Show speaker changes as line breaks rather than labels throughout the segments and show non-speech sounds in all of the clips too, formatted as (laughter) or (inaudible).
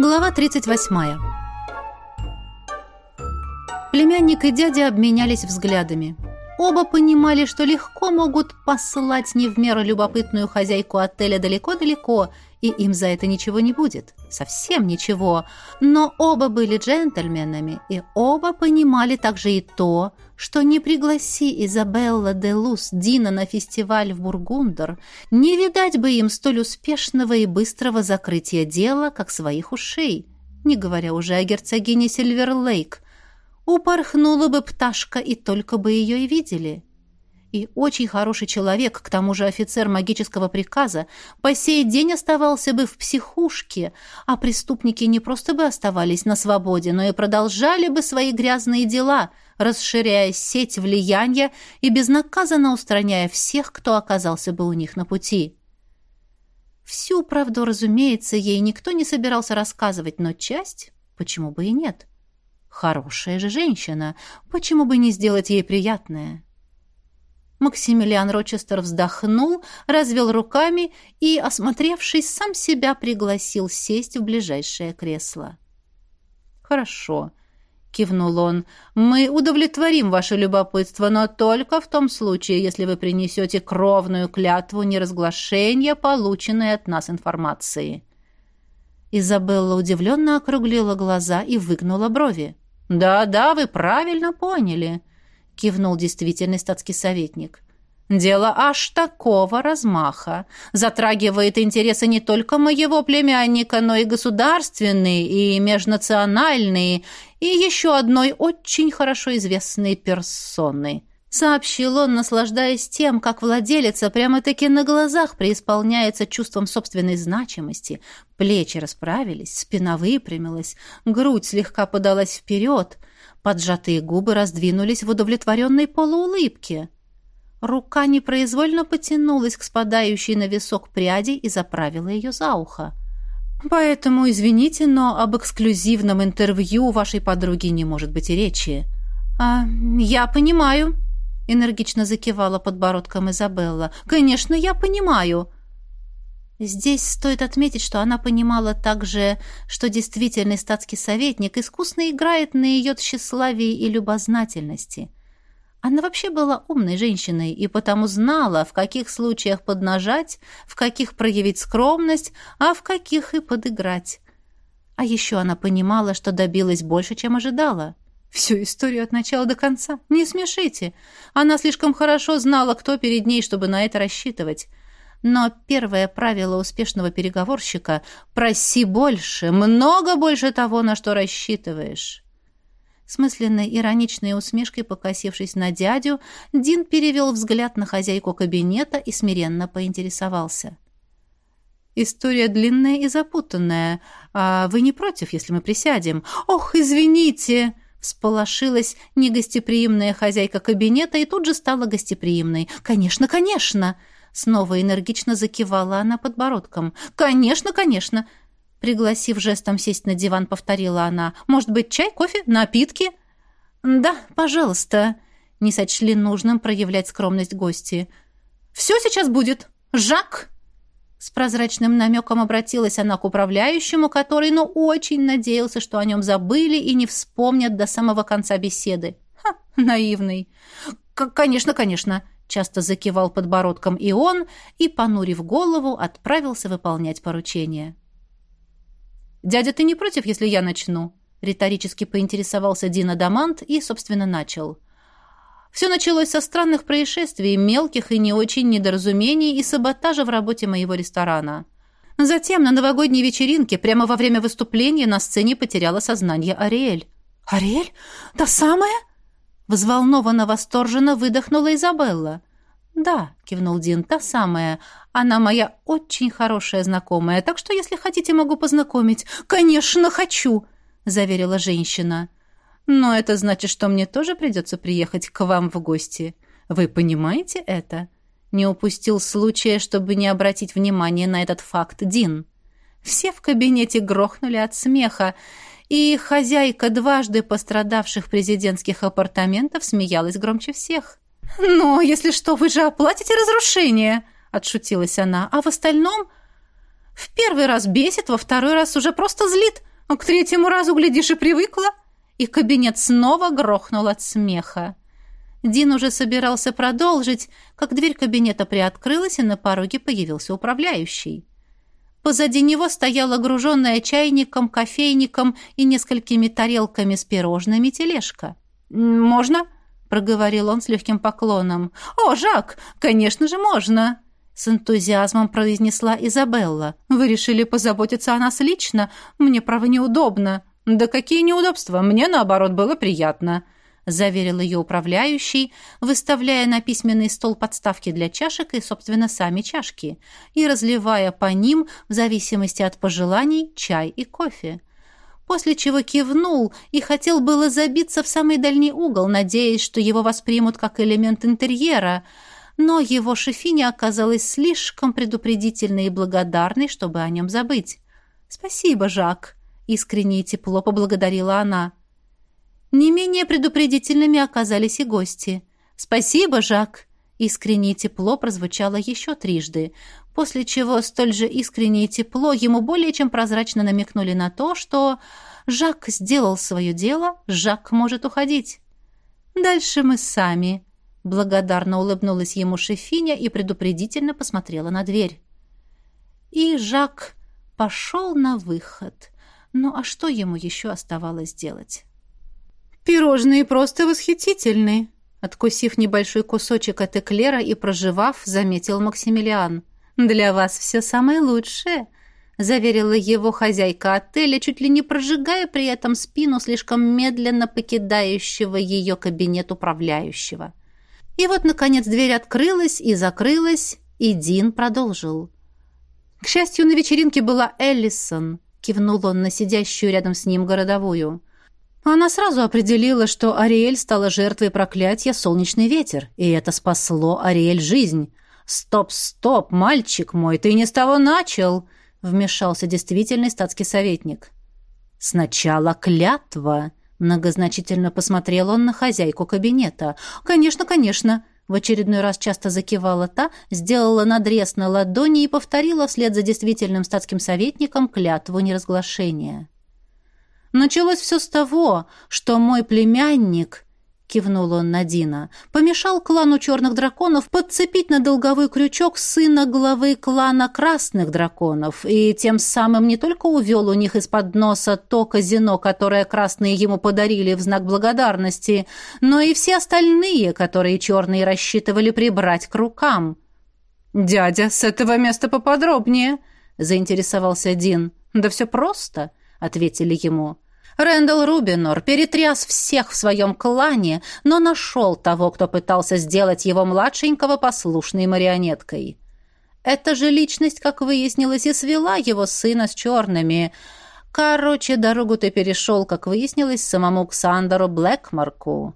Глава 38. Племянник и дядя обменялись взглядами. Оба понимали, что легко могут послать не в меру любопытную хозяйку отеля далеко-далеко, и им за это ничего не будет. Совсем ничего. Но оба были джентльменами, и оба понимали также и то, что не пригласи Изабелла де Лус Дина на фестиваль в Бургундер, не видать бы им столь успешного и быстрого закрытия дела, как своих ушей, не говоря уже о герцогине Сильверлейк. Упорхнула бы пташка, и только бы ее и видели. И очень хороший человек, к тому же офицер магического приказа, по сей день оставался бы в психушке, а преступники не просто бы оставались на свободе, но и продолжали бы свои грязные дела, расширяя сеть влияния и безнаказанно устраняя всех, кто оказался бы у них на пути. Всю правду, разумеется, ей никто не собирался рассказывать, но часть, почему бы и нет. Хорошая же женщина, почему бы не сделать ей приятное?» Максимилиан Рочестер вздохнул, развел руками и, осмотревшись, сам себя пригласил сесть в ближайшее кресло. «Хорошо», — кивнул он, — «мы удовлетворим ваше любопытство, но только в том случае, если вы принесете кровную клятву неразглашения полученной от нас информации». Изабелла удивленно округлила глаза и выгнула брови. «Да-да, вы правильно поняли кивнул действительный статский советник. Дело аж такого размаха. Затрагивает интересы не только моего племянника, но и государственные, и межнациональные, и еще одной очень хорошо известной персоны. Сообщил он, наслаждаясь тем, как владелица прямо-таки на глазах преисполняется чувством собственной значимости. Плечи расправились, спина выпрямилась, грудь слегка подалась вперед — Поджатые губы раздвинулись в удовлетворенной полуулыбке. Рука непроизвольно потянулась к спадающей на висок пряди и заправила ее за ухо. «Поэтому, извините, но об эксклюзивном интервью вашей подруги не может быть и речи». «А, я понимаю», — энергично закивала подбородком Изабелла. «Конечно, я понимаю». Здесь стоит отметить, что она понимала также, что действительный статский советник искусно играет на ее тщеславии и любознательности. Она вообще была умной женщиной и потому знала, в каких случаях поднажать, в каких проявить скромность, а в каких и подыграть. А еще она понимала, что добилась больше, чем ожидала. Всю историю от начала до конца. Не смешите. Она слишком хорошо знала, кто перед ней, чтобы на это рассчитывать. Но первое правило успешного переговорщика — проси больше, много больше того, на что рассчитываешь. Смысленной ироничной усмешкой покосившись на дядю, Дин перевел взгляд на хозяйку кабинета и смиренно поинтересовался. «История длинная и запутанная. А вы не против, если мы присядем?» «Ох, извините!» Всполошилась негостеприимная хозяйка кабинета и тут же стала гостеприимной. «Конечно, конечно!» Снова энергично закивала она подбородком. «Конечно, конечно!» Пригласив жестом сесть на диван, повторила она. «Может быть, чай, кофе, напитки?» «Да, пожалуйста», — не сочли нужным проявлять скромность гости. «Все сейчас будет. Жак!» Прозрачным намеком обратилась она к управляющему, который, ну, очень надеялся, что о нем забыли и не вспомнят до самого конца беседы. Ха, наивный. «Конечно, конечно», часто закивал подбородком и он, и, понурив голову, отправился выполнять поручение. «Дядя, ты не против, если я начну?» Риторически поинтересовался Дина Дамант и, собственно, начал. Все началось со странных происшествий, мелких и не очень недоразумений и саботажа в работе моего ресторана. Затем на новогодней вечеринке, прямо во время выступления, на сцене потеряла сознание Ариэль. «Ариэль? Та самая?» Взволнованно, восторженно выдохнула Изабелла. «Да», — кивнул Дин, — «та самая. Она моя очень хорошая знакомая, так что, если хотите, могу познакомить». «Конечно, хочу!» — заверила женщина. «Но это значит, что мне тоже придется приехать к вам в гости. Вы понимаете это?» Не упустил случая, чтобы не обратить внимания на этот факт Дин. Все в кабинете грохнули от смеха, и хозяйка дважды пострадавших президентских апартаментов смеялась громче всех. «Но, если что, вы же оплатите разрушение!» — отшутилась она. «А в остальном...» «В первый раз бесит, во второй раз уже просто злит. А к третьему разу, глядишь, и привыкла. И кабинет снова грохнул от смеха. Дин уже собирался продолжить, как дверь кабинета приоткрылась, и на пороге появился управляющий. Позади него стояла груженная чайником, кофейником и несколькими тарелками с пирожными тележка. «Можно?» — проговорил он с легким поклоном. «О, Жак, конечно же, можно!» С энтузиазмом произнесла Изабелла. «Вы решили позаботиться о нас лично? Мне, право, неудобно». «Да какие неудобства? Мне, наоборот, было приятно», — заверил ее управляющий, выставляя на письменный стол подставки для чашек и, собственно, сами чашки, и разливая по ним, в зависимости от пожеланий, чай и кофе. После чего кивнул и хотел было забиться в самый дальний угол, надеясь, что его воспримут как элемент интерьера — но его шефиня оказалась слишком предупредительной и благодарной, чтобы о нем забыть. «Спасибо, Жак», — искренне и тепло поблагодарила она. Не менее предупредительными оказались и гости. «Спасибо, Жак», — искренне и тепло прозвучало еще трижды, после чего столь же искренне и тепло ему более чем прозрачно намекнули на то, что Жак сделал свое дело, Жак может уходить. «Дальше мы сами», Благодарно улыбнулась ему шефиня и предупредительно посмотрела на дверь. И Жак пошел на выход. Ну а что ему еще оставалось делать? «Пирожные просто восхитительны!» Откусив небольшой кусочек от эклера и проживав, заметил Максимилиан. «Для вас все самое лучшее!» заверила его хозяйка отеля, чуть ли не прожигая при этом спину слишком медленно покидающего ее кабинет управляющего. И вот, наконец, дверь открылась и закрылась, и Дин продолжил. К счастью, на вечеринке была Эллисон, кивнул он на сидящую рядом с ним городовую. Она сразу определила, что Ариэль стала жертвой проклятия «Солнечный ветер», и это спасло Ариэль жизнь. «Стоп, стоп, мальчик мой, ты не с того начал!» — вмешался действительный статский советник. «Сначала клятва», Многозначительно посмотрел он на хозяйку кабинета. «Конечно, конечно!» В очередной раз часто закивала та, сделала надрез на ладони и повторила вслед за действительным статским советником клятву неразглашения. Началось все с того, что мой племянник кивнул он на Дина, помешал клану черных драконов подцепить на долговой крючок сына главы клана красных драконов и тем самым не только увел у них из-под носа то казино, которое красные ему подарили в знак благодарности, но и все остальные, которые черные рассчитывали прибрать к рукам. «Дядя, с этого места поподробнее», — заинтересовался Дин. «Да все просто», — ответили ему. Рэндалл Рубинор перетряс всех в своем клане, но нашел того, кто пытался сделать его младшенького послушной марионеткой. Эта же личность, как выяснилось, и свела его сына с черными. Короче, дорогу ты перешел, как выяснилось, самому Ксандеру Блэкмарку.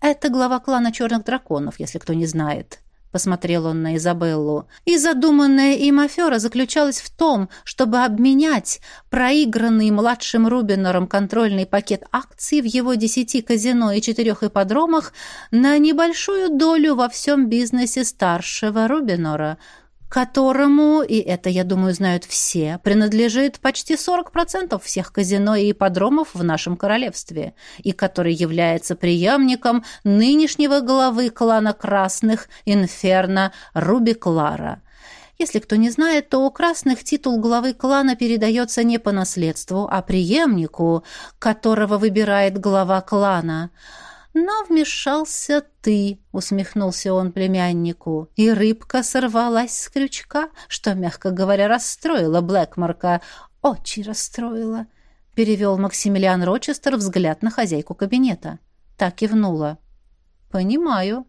Это глава клана черных драконов, если кто не знает посмотрел он на Изабеллу. И задуманная им афера заключалась в том, чтобы обменять проигранный младшим Рубинором контрольный пакет акций в его десяти казино и четырех ипподромах на небольшую долю во всем бизнесе старшего Рубинора – которому, и это, я думаю, знают все, принадлежит почти 40% всех казино и ипподромов в нашем королевстве, и который является преемником нынешнего главы клана Красных Инферно Руби Клара. Если кто не знает, то у красных титул главы клана передается не по наследству, а преемнику, которого выбирает глава клана – «Но вмешался ты», — усмехнулся он племяннику, и рыбка сорвалась с крючка, что, мягко говоря, расстроила Блэкмарка. «Очень расстроила», — перевел Максимилиан Рочестер взгляд на хозяйку кабинета. Так и внула. «Понимаю».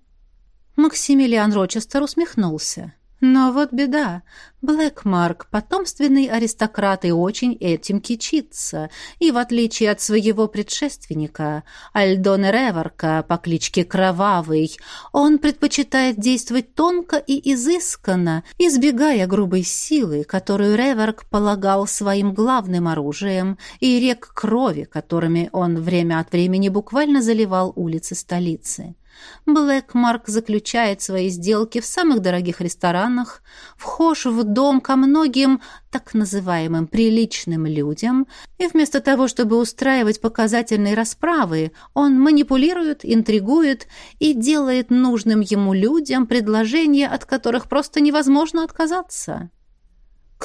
Максимилиан Рочестер усмехнулся. Но вот беда. Блэкмарк — потомственный аристократ и очень этим кичится. И в отличие от своего предшественника, Альдона Реворка по кличке Кровавый, он предпочитает действовать тонко и изысканно, избегая грубой силы, которую Реворк полагал своим главным оружием, и рек крови, которыми он время от времени буквально заливал улицы столицы. Блэкмарк заключает свои сделки в самых дорогих ресторанах, вхож в дом ко многим так называемым приличным людям, и вместо того, чтобы устраивать показательные расправы, он манипулирует, интригует и делает нужным ему людям предложения, от которых просто невозможно отказаться.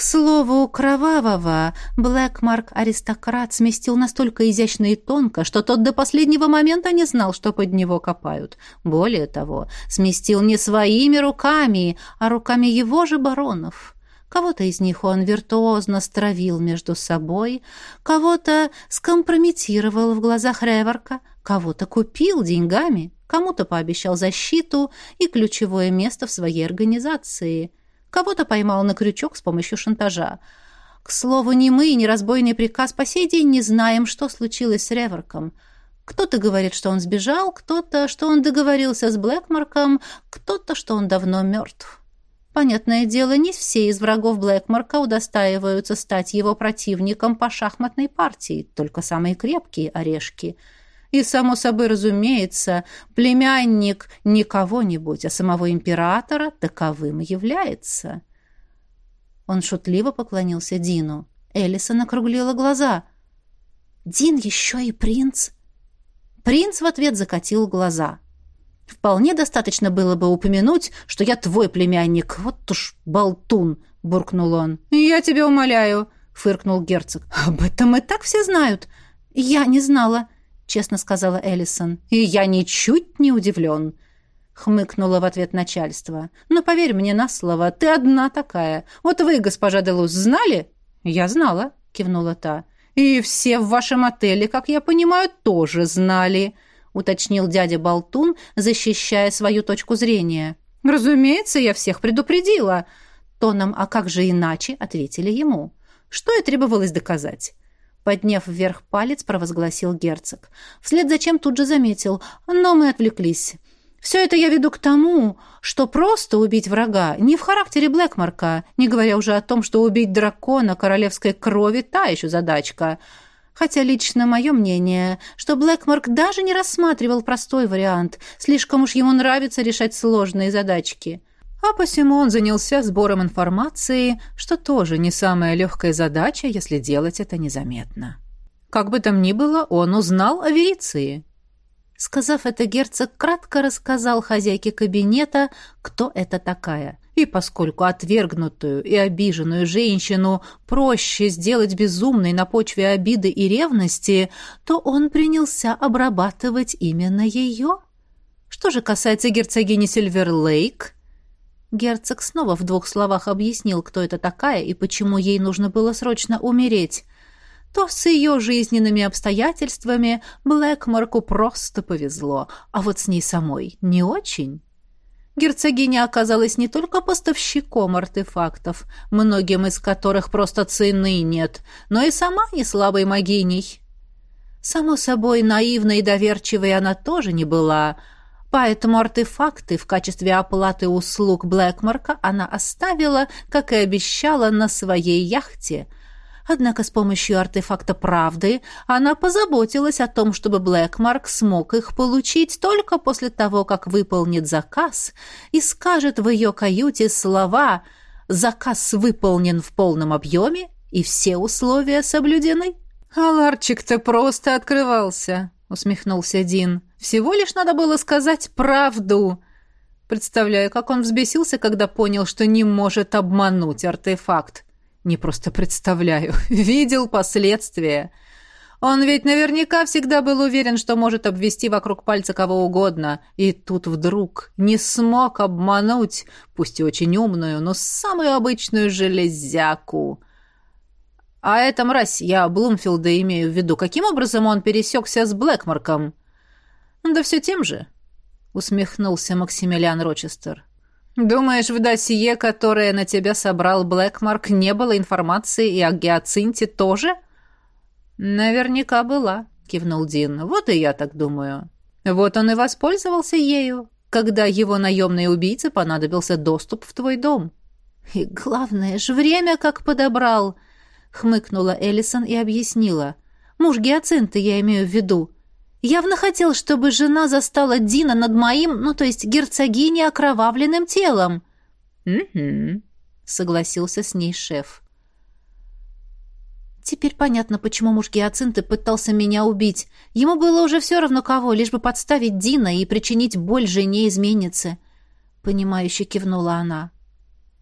К слову, кровавого Блэкмарк-аристократ сместил настолько изящно и тонко, что тот до последнего момента не знал, что под него копают. Более того, сместил не своими руками, а руками его же баронов. Кого-то из них он виртуозно стравил между собой, кого-то скомпрометировал в глазах Реворка, кого-то купил деньгами, кому-то пообещал защиту и ключевое место в своей организации – Кого-то поймал на крючок с помощью шантажа. К слову, ни мы, ни разбойный приказ по сей день не знаем, что случилось с Реворком. Кто-то говорит, что он сбежал, кто-то, что он договорился с Блэкмарком, кто-то, что он давно мертв. Понятное дело, не все из врагов Блэкмарка удостаиваются стать его противником по шахматной партии, только самые крепкие орешки — и, само собой разумеется, племянник не кого-нибудь, а самого императора таковым является. Он шутливо поклонился Дину. Элисон округлила глаза. «Дин еще и принц?» Принц в ответ закатил глаза. «Вполне достаточно было бы упомянуть, что я твой племянник. Вот уж болтун!» — буркнул он. «Я тебя умоляю!» — фыркнул герцог. «Об этом и так все знают!» «Я не знала!» Честно сказала Эллисон. «И я ничуть не удивлен», — хмыкнула в ответ начальство. «Но поверь мне на слово, ты одна такая. Вот вы, госпожа Делус, знали?» «Я знала», — кивнула та. «И все в вашем отеле, как я понимаю, тоже знали», — уточнил дядя Болтун, защищая свою точку зрения. «Разумеется, я всех предупредила». Тоном «А как же иначе?» ответили ему. Что и требовалось доказать. Подняв вверх палец, провозгласил герцог. Вслед за чем тут же заметил. Но мы отвлеклись. Все это я веду к тому, что просто убить врага не в характере Блэкмарка, не говоря уже о том, что убить дракона королевской крови – та еще задачка. Хотя лично мое мнение, что Блэкмарк даже не рассматривал простой вариант, слишком уж ему нравится решать сложные задачки. А посему он занялся сбором информации, что тоже не самая легкая задача, если делать это незаметно. Как бы там ни было, он узнал о Вериции. Сказав это, герцог кратко рассказал хозяйке кабинета, кто это такая. И поскольку отвергнутую и обиженную женщину проще сделать безумной на почве обиды и ревности, то он принялся обрабатывать именно ее. Что же касается герцогини Сильверлейк, Герцог снова в двух словах объяснил, кто это такая и почему ей нужно было срочно умереть. То с ее жизненными обстоятельствами Блэкмарку просто повезло, а вот с ней самой не очень. Герцогиня оказалась не только поставщиком артефактов, многим из которых просто цены нет, но и сама не слабой могиней. Само собой, наивной и доверчивой она тоже не была — Поэтому артефакты в качестве оплаты услуг Блэкмарка она оставила, как и обещала, на своей яхте. Однако с помощью артефакта правды она позаботилась о том, чтобы Блэкмарк смог их получить только после того, как выполнит заказ и скажет в ее каюте слова «Заказ выполнен в полном объеме и все условия соблюдены». «А ларчик-то просто открывался», — усмехнулся Дин. Всего лишь надо было сказать правду. Представляю, как он взбесился, когда понял, что не может обмануть артефакт. Не просто представляю, (laughs) видел последствия. Он ведь наверняка всегда был уверен, что может обвести вокруг пальца кого угодно. И тут вдруг не смог обмануть, пусть и очень умную, но самую обычную железяку. А эта мразь, я Блумфилда имею в виду, каким образом он пересекся с Блэкмарком? «Да все тем же», — усмехнулся Максимилиан Рочестер. «Думаешь, в досье, которое на тебя собрал Блэкмарк, не было информации и о гиацинте тоже?» «Наверняка была», — кивнул Дин. «Вот и я так думаю. Вот он и воспользовался ею, когда его наемной убийце понадобился доступ в твой дом». «И главное же, время как подобрал», — хмыкнула Эллисон и объяснила. «Муж гиацинта, я имею в виду. Явно хотел, чтобы жена застала Дина над моим, ну, то есть герцогиней, окровавленным телом.
«Угу», —
согласился с ней шеф. Теперь понятно, почему муж Гиацинты пытался меня убить. Ему было уже все равно кого, лишь бы подставить Дина и причинить боль жене-изменнице. Понимающе кивнула она.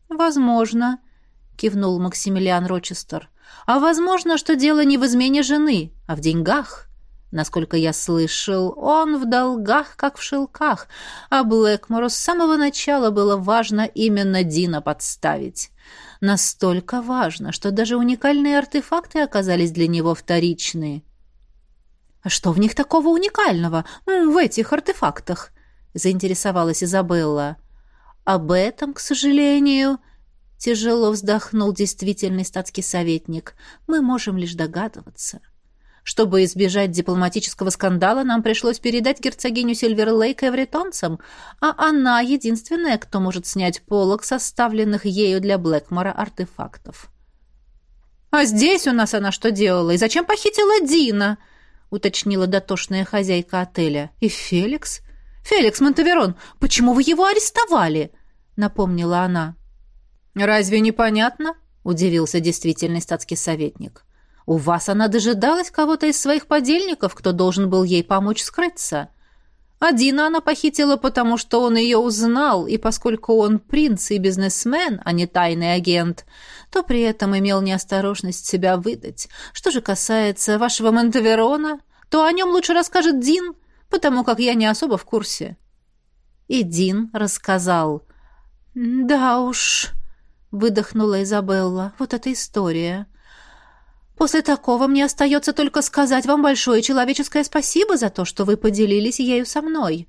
«Возможно», — кивнул Максимилиан Рочестер. «А возможно, что дело не в измене жены, а в деньгах». Насколько я слышал, он в долгах, как в шелках, а Блэкмору с самого начала было важно именно Дина подставить. Настолько важно, что даже уникальные артефакты оказались для него вторичные. «А что в них такого уникального, в этих артефактах?» — заинтересовалась Изабелла. «Об этом, к сожалению...» Тяжело вздохнул действительный статский советник. «Мы можем лишь догадываться». Чтобы избежать дипломатического скандала, нам пришлось передать герцогиню Сильверлейк эвритонцам, а она единственная, кто может снять полог составленных ею для Блэкмора артефактов. «А здесь у нас она что делала? И зачем похитила Дина?» — уточнила дотошная хозяйка отеля. «И Феликс?» «Феликс Монтаверон, почему вы его арестовали?» — напомнила она. «Разве непонятно?» — удивился действительный статский советник. У вас она дожидалась кого-то из своих подельников, кто должен был ей помочь скрыться. Одина она похитила, потому что он ее узнал, и поскольку он принц и бизнесмен, а не тайный агент, то при этом имел неосторожность себя выдать. Что же касается вашего Монтеверона, то о нем лучше расскажет Дин, потому как я не особо в курсе». И Дин рассказал. «Да уж», — выдохнула Изабелла, — «вот эта история». После такого мне остается только сказать вам большое человеческое спасибо за то, что вы поделились ею со мной».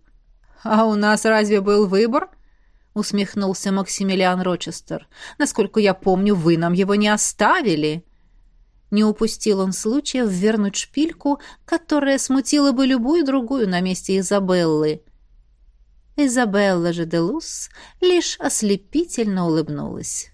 «А у нас разве был выбор?» — усмехнулся Максимилиан Рочестер. «Насколько я помню, вы нам его не оставили». Не упустил он случая ввернуть шпильку, которая смутила бы любую другую на месте Изабеллы. Изабелла же де Лус лишь ослепительно улыбнулась.